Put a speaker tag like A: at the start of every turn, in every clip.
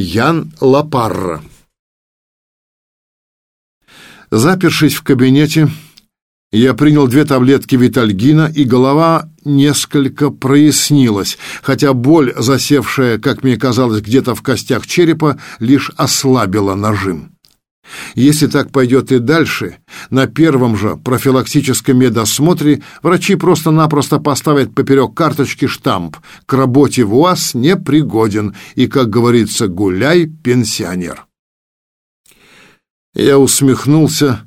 A: Ян Лапарра Запершись в кабинете, я принял две таблетки витальгина, и голова несколько прояснилась, хотя боль, засевшая, как мне казалось, где-то в костях черепа, лишь ослабила нажим. Если так пойдет и дальше, на первом же профилактическом медосмотре врачи просто-напросто поставят поперек карточки штамп «К работе в УАЗ не пригоден» и, как говорится, «Гуляй, пенсионер». Я усмехнулся,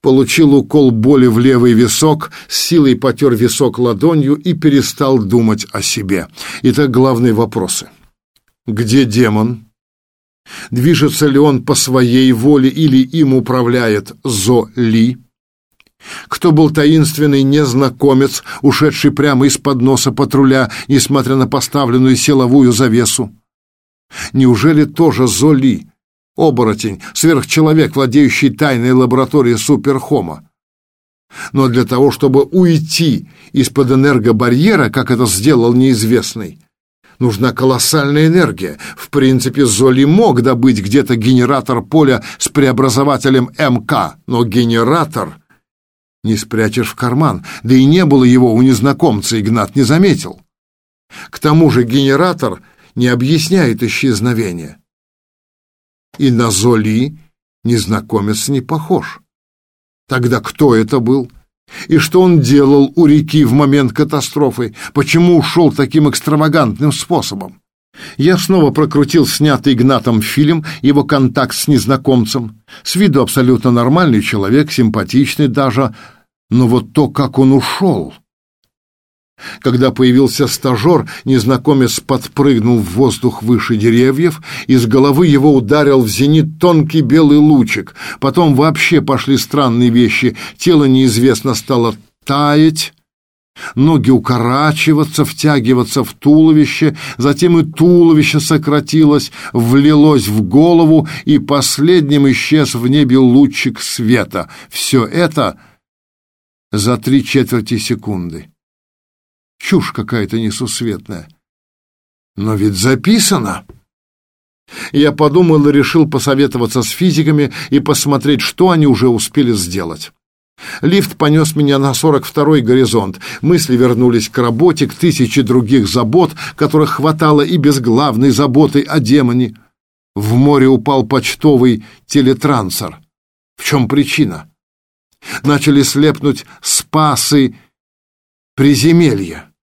A: получил укол боли в левый висок, с силой потер висок ладонью и перестал думать о себе. Итак, главные вопросы. Где демон? Движется ли он по своей воле или им управляет Зо-Ли? Кто был таинственный незнакомец, ушедший прямо из-под носа патруля, несмотря на поставленную силовую завесу? Неужели тоже Золи, оборотень, сверхчеловек, владеющий тайной лабораторией Суперхома? Но для того, чтобы уйти из-под энергобарьера, как это сделал неизвестный, нужна колоссальная энергия. В принципе, Золи мог добыть где-то генератор поля с преобразователем МК, но генератор не спрячешь в карман, да и не было его у незнакомца, Игнат не заметил. К тому же генератор не объясняет исчезновение. И на Золи незнакомец не похож. Тогда кто это был? И что он делал у реки в момент катастрофы? Почему ушел таким экстравагантным способом? Я снова прокрутил снятый Игнатом фильм, его контакт с незнакомцем. С виду абсолютно нормальный человек, симпатичный даже, но вот то, как он ушел... Когда появился стажер, незнакомец подпрыгнул в воздух выше деревьев, из головы его ударил в зенит тонкий белый лучик. Потом вообще пошли странные вещи. Тело неизвестно стало таять, ноги укорачиваться, втягиваться в туловище, затем и туловище сократилось, влилось в голову, и последним исчез в небе лучик света. Все это за три четверти секунды. Чушь какая-то несусветная. Но ведь записано. Я подумал и решил посоветоваться с физиками и посмотреть, что они уже успели сделать. Лифт понес меня на 42-й горизонт. Мысли вернулись к работе, к тысяче других забот, которых хватало и без главной заботы о демоне. В море упал почтовый телетрансер. В чем причина? Начали слепнуть спасы приземелья.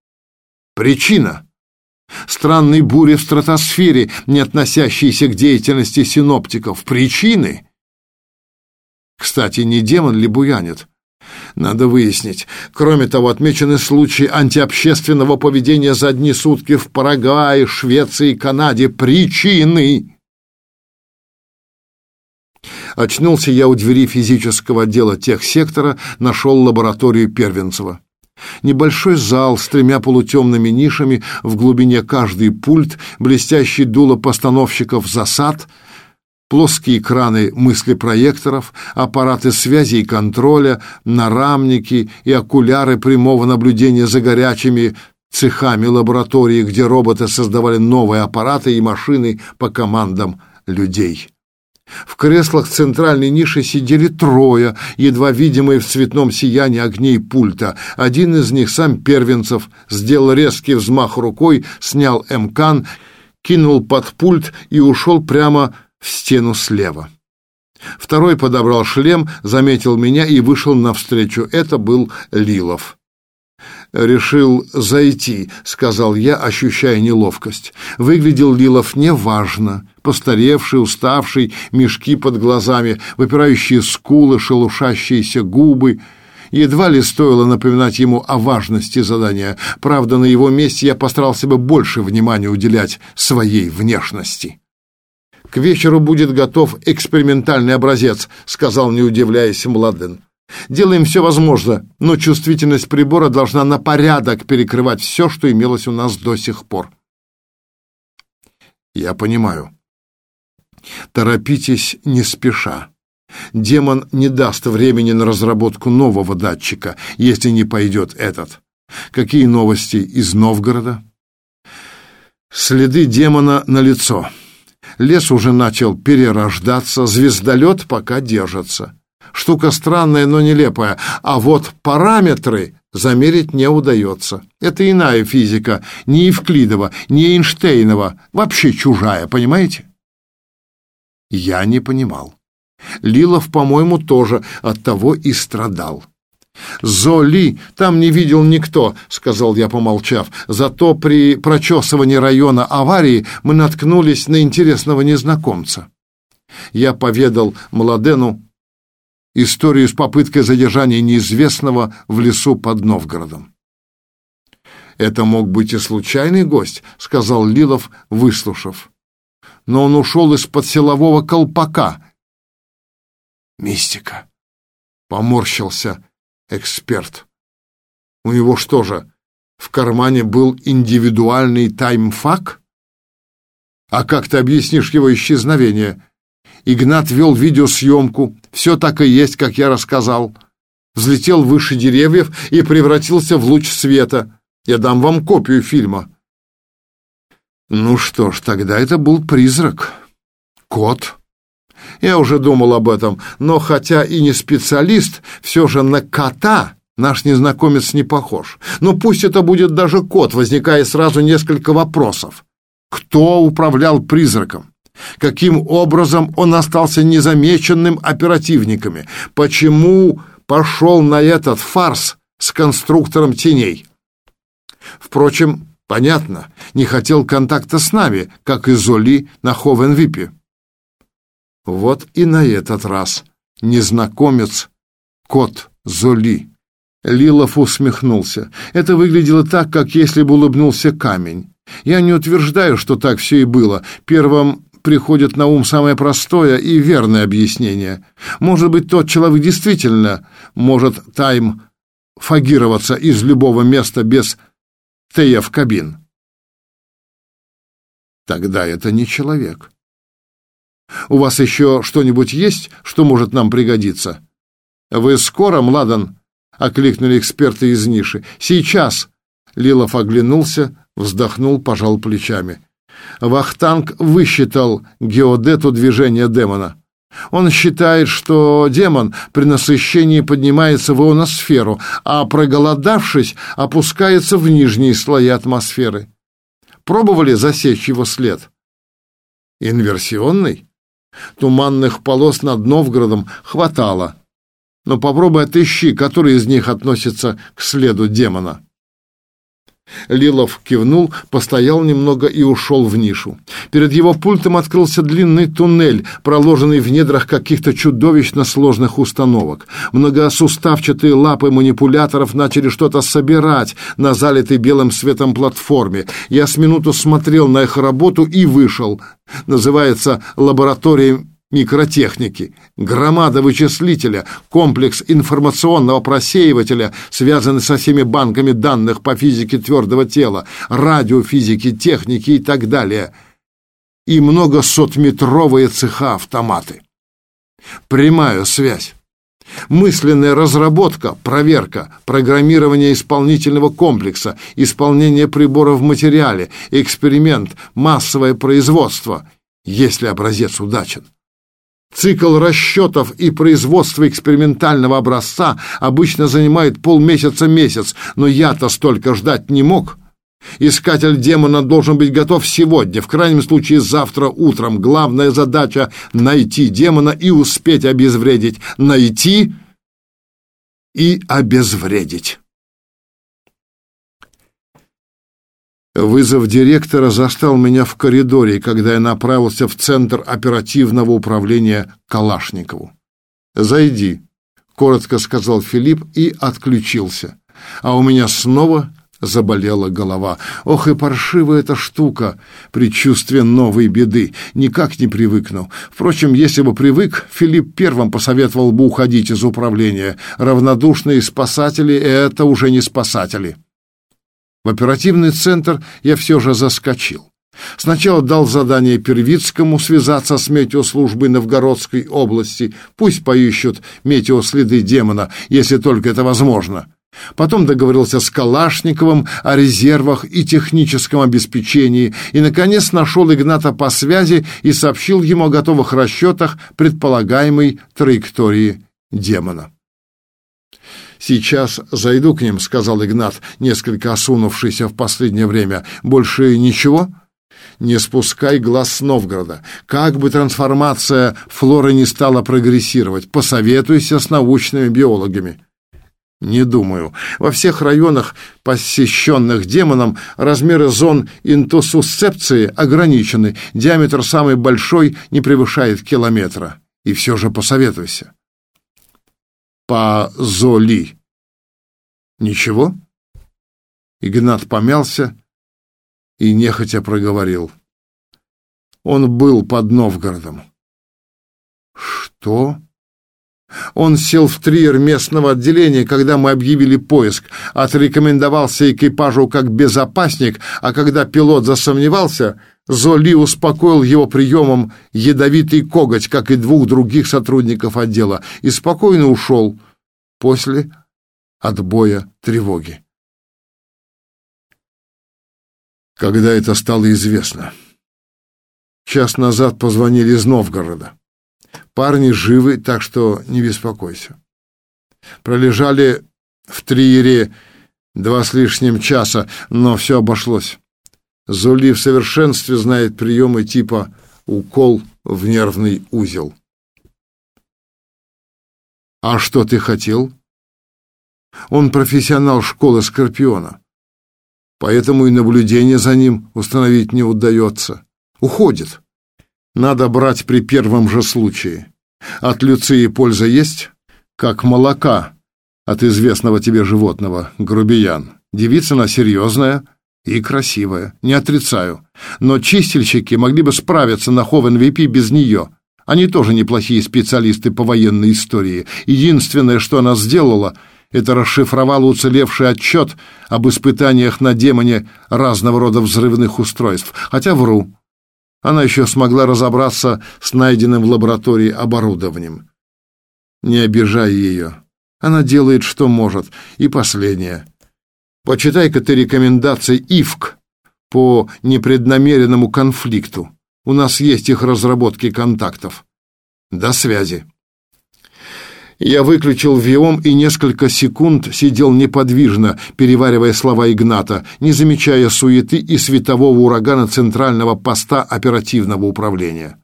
A: Причина — странные бури в стратосфере, не относящиеся к деятельности синоптиков. Причины? Кстати, не демон ли буянит? Надо выяснить. Кроме того, отмечены случаи антиобщественного поведения за одни сутки в Парагвае, Швеции и Канаде. Причины! Очнулся я у двери физического отдела техсектора, нашел лабораторию Первенцева. Небольшой зал с тремя полутемными нишами, в глубине каждый пульт, блестящий дуло постановщиков засад, плоские экраны мыслепроекторов, аппараты связи и контроля, нарамники и окуляры прямого наблюдения за горячими цехами лаборатории, где роботы создавали новые аппараты и машины по командам людей. В креслах центральной ниши сидели трое, едва видимые в цветном сиянии огней пульта. Один из них, сам Первенцев, сделал резкий взмах рукой, снял МКАН, кинул под пульт и ушел прямо в стену слева. Второй подобрал шлем, заметил меня и вышел навстречу. Это был Лилов решил зайти», — сказал я, ощущая неловкость. Выглядел Лилов неважно. Постаревший, уставший, мешки под глазами, выпирающие скулы, шелушащиеся губы. Едва ли стоило напоминать ему о важности задания. Правда, на его месте я постарался бы больше внимания уделять своей внешности. «К вечеру будет готов экспериментальный образец», — сказал, не удивляясь, Младен. Делаем все возможное, но чувствительность прибора должна на порядок перекрывать все, что имелось у нас до сих пор. Я понимаю. Торопитесь не спеша. Демон не даст времени на разработку нового датчика, если не пойдет этот. Какие новости из Новгорода? Следы демона на лицо. Лес уже начал перерождаться, звездолет пока держится. Штука странная, но нелепая. А вот параметры замерить не удается. Это иная физика, не Евклидова, не Эйнштейнова, вообще чужая, понимаете? Я не понимал. Лилов, по-моему, тоже от того и страдал. «Золи там не видел никто», — сказал я, помолчав. «Зато при прочесывании района аварии мы наткнулись на интересного незнакомца». Я поведал Младену историю с попыткой задержания неизвестного в лесу под Новгородом. «Это мог быть и случайный гость», — сказал Лилов, выслушав. «Но он ушел из-под силового колпака». «Мистика», — поморщился эксперт. У него что же, в кармане был индивидуальный таймфак? А как ты объяснишь его исчезновение? Игнат вел видеосъемку, все так и есть, как я рассказал. Взлетел выше деревьев и превратился в луч света. Я дам вам копию фильма. Ну что ж, тогда это был призрак. Кот. Я уже думал об этом, но хотя и не специалист, все же на кота наш незнакомец не похож. Но пусть это будет даже кот, возникает сразу несколько вопросов. Кто управлял призраком? Каким образом он остался незамеченным оперативниками? Почему пошел на этот фарс с конструктором теней? Впрочем, понятно, не хотел контакта с нами, как и Золи на Ховенвипе. Вот и на этот раз незнакомец, кот Золи. Лилов усмехнулся. Это выглядело так, как если бы улыбнулся камень. Я не утверждаю, что так все и было. Первым приходит на ум самое простое и верное объяснение. Может быть, тот человек действительно может тайм фагироваться из любого места без тея в кабин. Тогда это не человек. У вас еще что-нибудь есть, что может нам пригодиться? Вы скоро, Младан? окликнули эксперты из ниши. Сейчас. Лилов оглянулся, вздохнул, пожал плечами. Вахтанг высчитал геодету движения демона. Он считает, что демон при насыщении поднимается в ионосферу, а проголодавшись, опускается в нижние слои атмосферы. Пробовали засечь его след? Инверсионный? Туманных полос над Новгородом хватало. Но попробуй отыщи, который из них относится к следу демона. Лилов кивнул, постоял немного и ушел в нишу. Перед его пультом открылся длинный туннель, проложенный в недрах каких-то чудовищно сложных установок. Многосуставчатые лапы манипуляторов начали что-то собирать на залитой белым светом платформе. Я с минуту смотрел на их работу и вышел. Называется «Лаборатория микротехники, громада вычислителя, комплекс информационного просеивателя, связанный со всеми банками данных по физике твердого тела, радиофизике, технике и так далее, и многосотметровые цеха автоматы. Прямая связь. Мысленная разработка, проверка, программирование исполнительного комплекса, исполнение прибора в материале, эксперимент, массовое производство, если образец удачен. Цикл расчетов и производства экспериментального образца обычно занимает полмесяца-месяц, но я-то столько ждать не мог. Искатель демона должен быть готов сегодня, в крайнем случае завтра утром. Главная задача — найти демона и успеть обезвредить. Найти и обезвредить. Вызов директора застал меня в коридоре, когда я направился в центр оперативного управления Калашникову. «Зайди», — коротко сказал Филипп и отключился. А у меня снова заболела голова. Ох и паршивая эта штука, предчувствие новой беды. Никак не привыкну. Впрочем, если бы привык, Филипп первым посоветовал бы уходить из управления. Равнодушные спасатели — это уже не спасатели. В оперативный центр я все же заскочил. Сначала дал задание Первицкому связаться с метеослужбой Новгородской области. Пусть поищут метеоследы демона, если только это возможно. Потом договорился с Калашниковым о резервах и техническом обеспечении и, наконец, нашел Игната по связи и сообщил ему о готовых расчетах предполагаемой траектории демона. «Сейчас зайду к ним», — сказал Игнат, несколько осунувшийся в последнее время. «Больше ничего?» «Не спускай глаз с Новгорода. Как бы трансформация флоры не стала прогрессировать, посоветуйся с научными биологами». Не думаю. Во всех районах, посещенных демоном, размеры зон интосусцепции ограничены. Диаметр самый большой не превышает километра. И все же посоветуйся. По Золи. Ничего? Игнат помялся и нехотя проговорил. Он был под Новгородом. Что? Он сел в триер местного отделения, когда мы объявили поиск, отрекомендовался экипажу как безопасник, а когда пилот засомневался, Золи успокоил его приемом ядовитый коготь, как и двух других сотрудников отдела, и спокойно ушел после отбоя тревоги. Когда это стало известно? Час назад позвонили из Новгорода. Парни живы, так что не беспокойся. Пролежали в триере два с лишним часа, но все обошлось. Зули в совершенстве знает приемы типа укол в нервный узел. А что ты хотел? Он профессионал школы Скорпиона. Поэтому и наблюдение за ним установить не удается. Уходит. Надо брать при первом же случае. От Люции польза есть? Как молока от известного тебе животного, грубиян. Девица она серьезная и красивая, не отрицаю. Но чистильщики могли бы справиться на Ховен-ВП без нее. Они тоже неплохие специалисты по военной истории. Единственное, что она сделала, это расшифровала уцелевший отчет об испытаниях на демоне разного рода взрывных устройств. Хотя вру. Она еще смогла разобраться с найденным в лаборатории оборудованием. Не обижай ее. Она делает, что может. И последнее. Почитай-ка ты рекомендации ИФК по непреднамеренному конфликту. У нас есть их разработки контактов. До связи. Я выключил виом и несколько секунд сидел неподвижно, переваривая слова Игната, не замечая суеты и светового урагана центрального поста оперативного управления.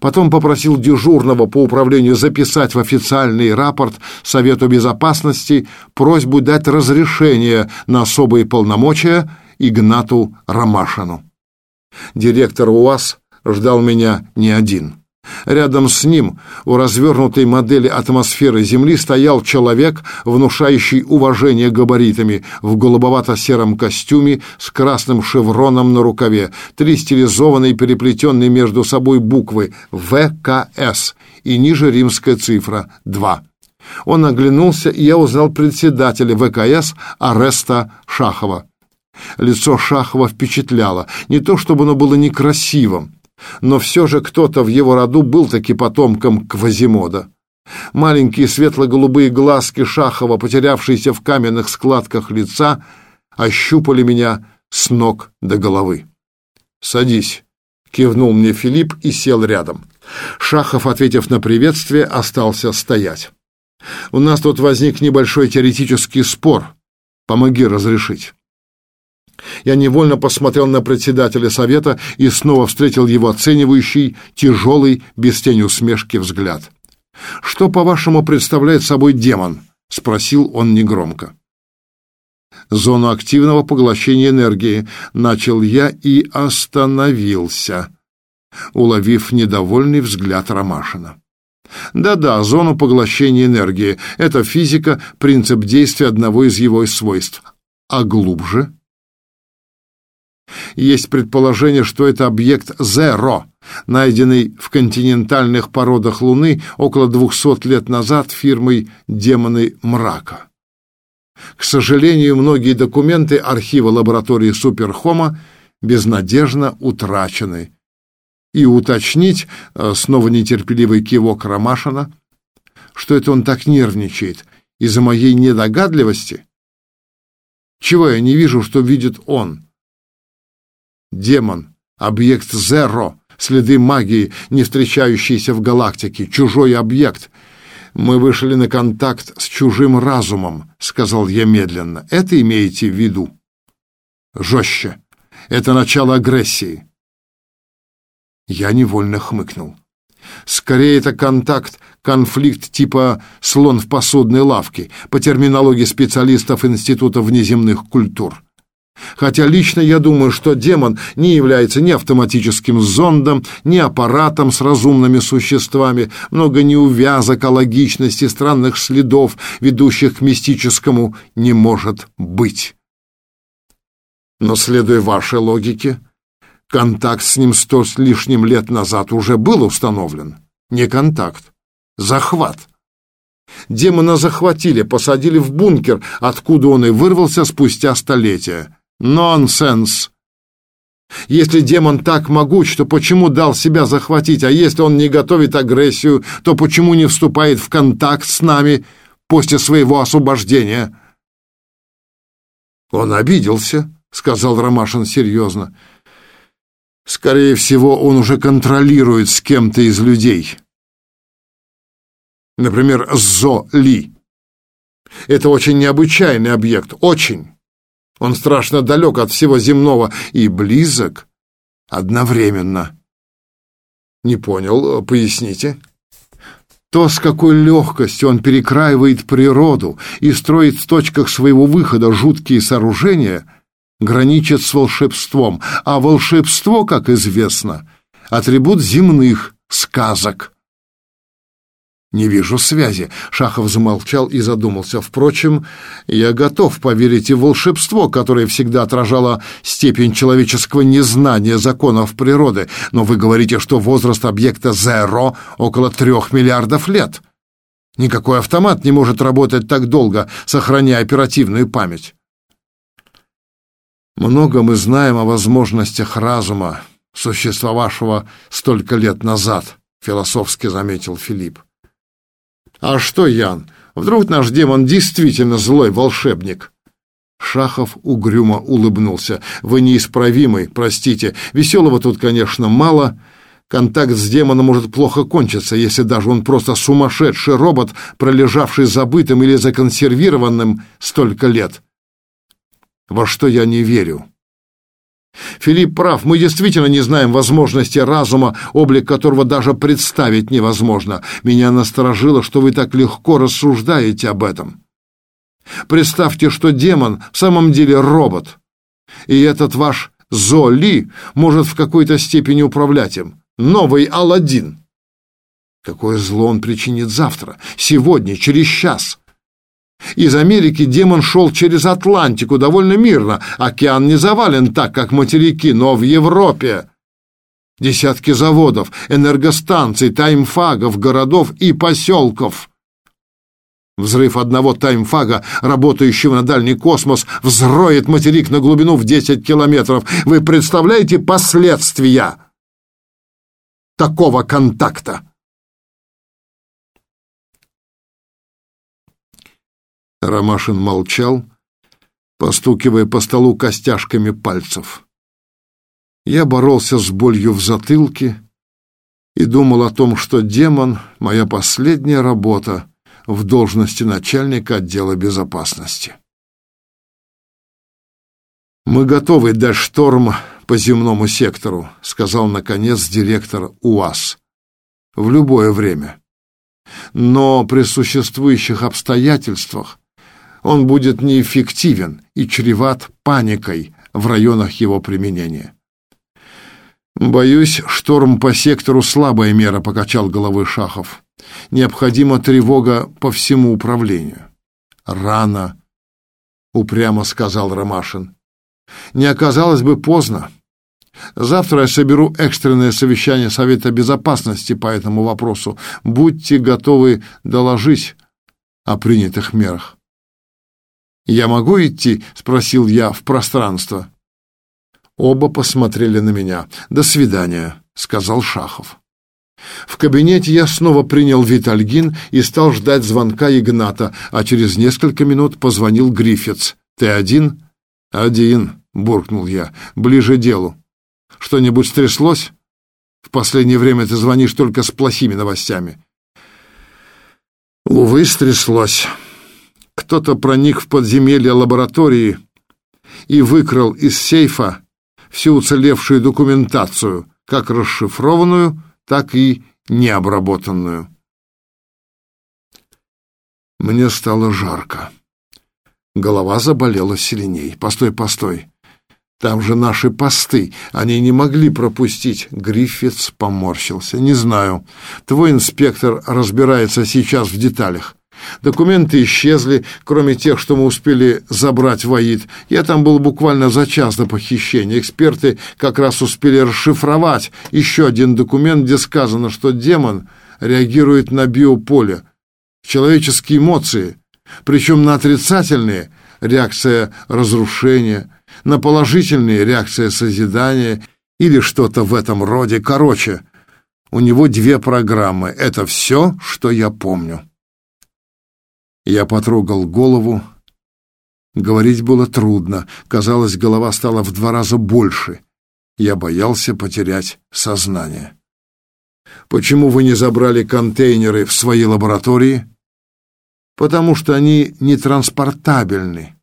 A: Потом попросил дежурного по управлению записать в официальный рапорт Совету Безопасности просьбу дать разрешение на особые полномочия Игнату Ромашину. Директор УАЗ ждал меня не один. Рядом с ним, у развернутой модели атмосферы Земли, стоял человек, внушающий уважение габаритами, в голубовато-сером костюме с красным шевроном на рукаве, три стилизованные переплетенные между собой буквы ВКС и ниже римская цифра 2. Он оглянулся, и я узнал председателя ВКС Ареста Шахова. Лицо Шахова впечатляло, не то чтобы оно было некрасивым, но все же кто-то в его роду был таки потомком Квазимода. Маленькие светло-голубые глазки Шахова, потерявшиеся в каменных складках лица, ощупали меня с ног до головы. «Садись», — кивнул мне Филипп и сел рядом. Шахов, ответив на приветствие, остался стоять. «У нас тут возник небольшой теоретический спор. Помоги разрешить». Я невольно посмотрел на председателя совета и снова встретил его оценивающий, тяжелый, без тени усмешки взгляд. «Что, по-вашему, представляет собой демон?» — спросил он негромко. «Зону активного поглощения энергии», — начал я и остановился, уловив недовольный взгляд Ромашина. Да-да, зону поглощения энергии — это физика, принцип действия одного из его свойств. А глубже? Есть предположение, что это объект Зеро, найденный в континентальных породах Луны около 200 лет назад фирмой «Демоны мрака». К сожалению, многие документы архива лаборатории Суперхома безнадежно утрачены. И уточнить, э, снова нетерпеливый кивок Ромашина, что это он так нервничает из-за моей недогадливости, Чего я не вижу, что видит он? Демон, объект Зеро, следы магии, не встречающиеся в галактике, чужой объект. Мы вышли на контакт с чужим разумом, сказал я медленно. Это имеете в виду? Жестче. Это начало агрессии. Я невольно хмыкнул. Скорее, это контакт, конфликт типа «слон в посудной лавке» по терминологии специалистов Института внеземных культур. Хотя лично я думаю, что демон не является ни автоматическим зондом, ни аппаратом с разумными существами, много неувязок о логичности странных следов, ведущих к мистическому, не может быть. Но, следуя вашей логике, Контакт с ним сто с лишним лет назад уже был установлен. Не контакт, захват. Демона захватили, посадили в бункер, откуда он и вырвался спустя столетия. Нонсенс! Если демон так могуч, то почему дал себя захватить? А если он не готовит агрессию, то почему не вступает в контакт с нами после своего освобождения? Он обиделся, сказал Ромашин серьезно. Скорее всего, он уже контролирует с кем-то из людей. Например, Зо Ли. Это очень необычайный объект, очень. Он страшно далек от всего земного и близок одновременно. Не понял, поясните. То, с какой легкостью он перекраивает природу и строит в точках своего выхода жуткие сооружения — граничит с волшебством, а волшебство, как известно, атрибут земных сказок. Не вижу связи. Шахов замолчал и задумался. Впрочем, я готов поверить и волшебство, которое всегда отражало степень человеческого незнания законов природы. Но вы говорите, что возраст объекта Зеро около трех миллиардов лет. Никакой автомат не может работать так долго, сохраняя оперативную память. Много мы знаем о возможностях разума, существовавшего столько лет назад, философски заметил Филипп. А что, Ян, вдруг наш демон действительно злой волшебник? Шахов угрюмо улыбнулся. Вы неисправимый, простите. Веселого тут, конечно, мало. Контакт с демоном может плохо кончиться, если даже он просто сумасшедший робот, пролежавший забытым или законсервированным столько лет во что я не верю. Филипп прав, мы действительно не знаем возможности разума, облик которого даже представить невозможно. Меня насторожило, что вы так легко рассуждаете об этом. Представьте, что демон в самом деле робот, и этот ваш Золи может в какой-то степени управлять им. Новый Аладдин. Какое зло он причинит завтра, сегодня, через час. Из Америки демон шел через Атлантику довольно мирно. Океан не завален так, как материки, но в Европе. Десятки заводов, энергостанций, таймфагов, городов и поселков. Взрыв одного таймфага, работающего на дальний космос, взроет материк на глубину в 10 километров. Вы представляете последствия такого контакта? Ромашин молчал, постукивая по столу костяшками пальцев. Я боролся с болью в затылке и думал о том, что демон — моя последняя работа в должности начальника отдела безопасности. «Мы готовы дать шторм по земному сектору», — сказал, наконец, директор УАЗ. «В любое время. Но при существующих обстоятельствах он будет неэффективен и чреват паникой в районах его применения. «Боюсь, шторм по сектору — слабая мера», — покачал головой Шахов. «Необходима тревога по всему управлению». «Рано», — упрямо сказал Ромашин. «Не оказалось бы поздно. Завтра я соберу экстренное совещание Совета Безопасности по этому вопросу. Будьте готовы доложить о принятых мерах». «Я могу идти?» — спросил я в пространство. Оба посмотрели на меня. «До свидания», — сказал Шахов. В кабинете я снова принял витальгин и стал ждать звонка Игната, а через несколько минут позвонил Гриффитс. «Ты один?» «Один», — буркнул я, — «ближе делу. Что-нибудь стряслось? В последнее время ты звонишь только с плохими новостями». Увы, стряслось. Кто-то проник в подземелье лаборатории и выкрал из сейфа всю уцелевшую документацию, как расшифрованную, так и необработанную. Мне стало жарко. Голова заболела сильней. Постой, постой. Там же наши посты. Они не могли пропустить. Гриффитс поморщился. Не знаю. Твой инспектор разбирается сейчас в деталях. Документы исчезли, кроме тех, что мы успели забрать в АИД. Я там был буквально за час до похищения. Эксперты как раз успели расшифровать еще один документ, где сказано, что демон реагирует на биополе, человеческие эмоции, причем на отрицательные – реакция разрушения, на положительные – реакция созидания или что-то в этом роде. Короче, у него две программы. Это все, что я помню. Я потрогал голову. Говорить было трудно. Казалось, голова стала в два раза больше. Я боялся потерять сознание. Почему вы не забрали контейнеры в свои лаборатории? Потому что они нетранспортабельны.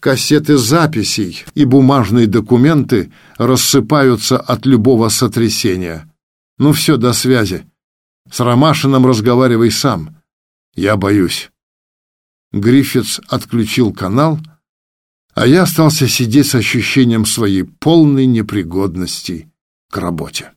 A: Кассеты записей и бумажные документы рассыпаются от любого сотрясения. Ну все, до связи. С Ромашиным разговаривай сам. Я боюсь. Гриффитс отключил канал, а я остался сидеть с ощущением своей полной непригодности к работе.